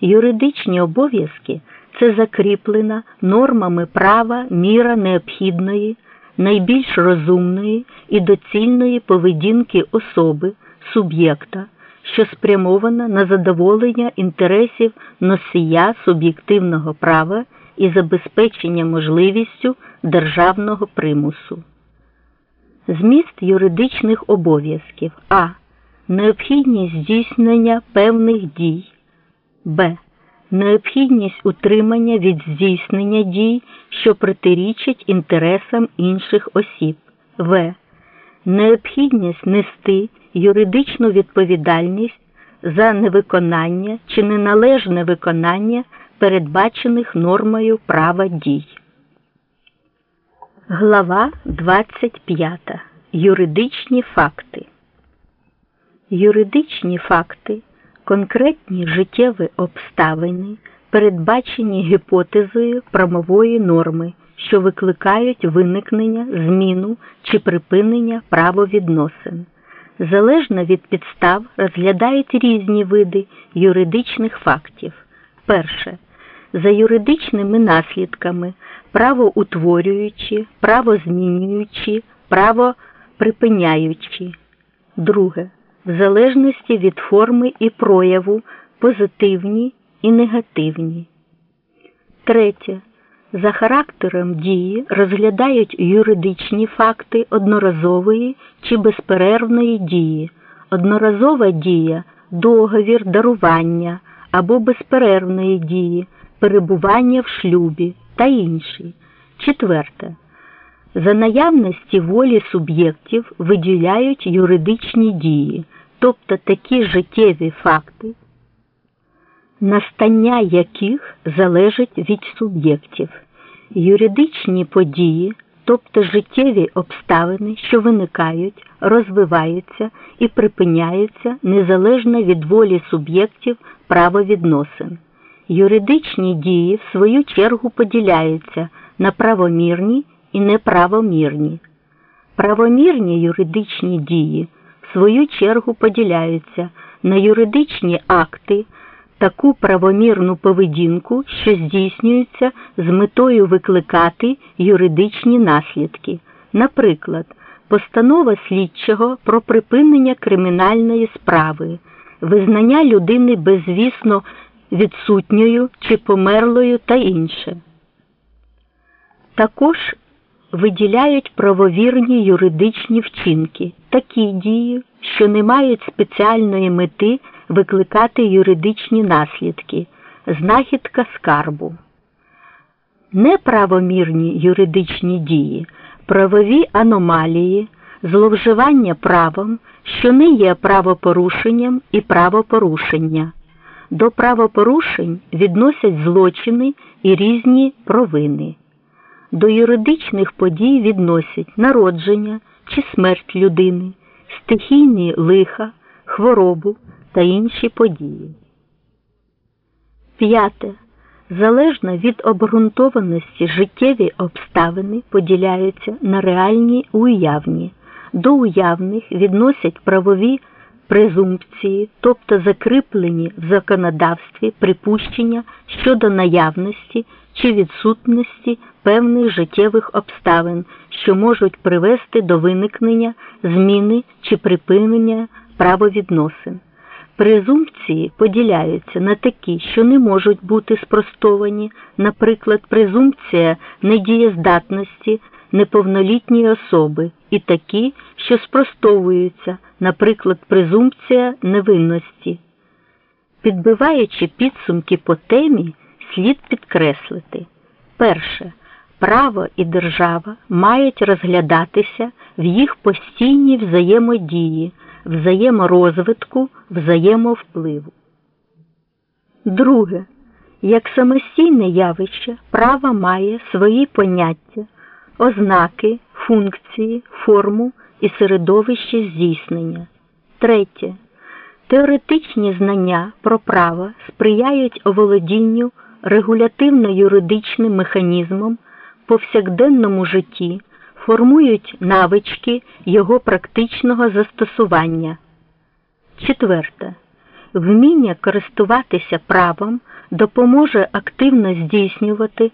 Юридичні обов'язки це закріплена нормами права міра необхідної, найбільш розумної і доцільної поведінки особи, суб'єкта, що спрямована на задоволення інтересів носія суб'єктивного права і забезпечення можливістю державного примусу. Зміст юридичних обов'язків а. Необхідність здійснення певних дій. Б. Необхідність утримання від здійснення дій, що протирічать інтересам інших осіб. В. Необхідність нести юридичну відповідальність за невиконання чи неналежне виконання передбачених нормою права дій. Глава 25. Юридичні факти. Юридичні факти конкретні життєві обставини, передбачені гіпотезою правової норми, що викликають виникнення, зміну чи припинення правовідносин. Залежно від підстав розглядають різні види юридичних фактів. Перше. За юридичними наслідками правоутворюючі, правозмінюючі, правоприпиняючі. Друге в залежності від форми і прояву позитивні і негативні. Третє. За характером дії розглядають юридичні факти одноразової чи безперервної дії, одноразова дія, договір, дарування або безперервної дії, перебування в шлюбі та інші. Четверте. За наявності волі суб'єктів виділяють юридичні дії, тобто такі життєві факти, настання яких залежить від суб'єктів, юридичні події, тобто життєві обставини, що виникають, розвиваються і припиняються незалежно від волі суб'єктів правовідносин. Юридичні дії, в свою чергу, поділяються на правомірні і неправомірні. Правомірні юридичні дії в свою чергу поділяються на юридичні акти, таку правомірну поведінку, що здійснюється з метою викликати юридичні наслідки, наприклад, постанова слідчого про припинення кримінальної справи, визнання людини безвісно відсутньою чи померлою та інше. Також виділяють правовірні юридичні вчинки, такі дії, що не мають спеціальної мети викликати юридичні наслідки, знахідка скарбу. Неправомірні юридичні дії, правові аномалії, зловживання правом, що не є правопорушенням і правопорушення. До правопорушень відносять злочини і різні провини. До юридичних подій відносять народження чи смерть людини, стихійні лиха, хворобу та інші події. П'яте. Залежно від обґрунтованості життєві обставини поділяються на реальні уявні. До уявних відносять правові презумпції, тобто закріплені в законодавстві припущення щодо наявності чи відсутності певних життєвих обставин, що можуть привести до виникнення, зміни чи припинення правовідносин. Презумпції поділяються на такі, що не можуть бути спростовані, наприклад, презумпція недієздатності неповнолітньої особи, і такі, що спростовуються, наприклад, презумпція невинності. Підбиваючи підсумки по темі, слід підкреслити перше. Право і держава мають розглядатися в їх постійній взаємодії, взаєморозвитку, взаємовпливу. Друге. Як самостійне явище, право має свої поняття, ознаки, функції, форму і середовище здійснення. Третє. Теоретичні знання про право сприяють оволодінню регулятивно-юридичним механізмом повсякденному житті, формують навички його практичного застосування. Четверте. вміння користуватися правом допоможе активно здійснювати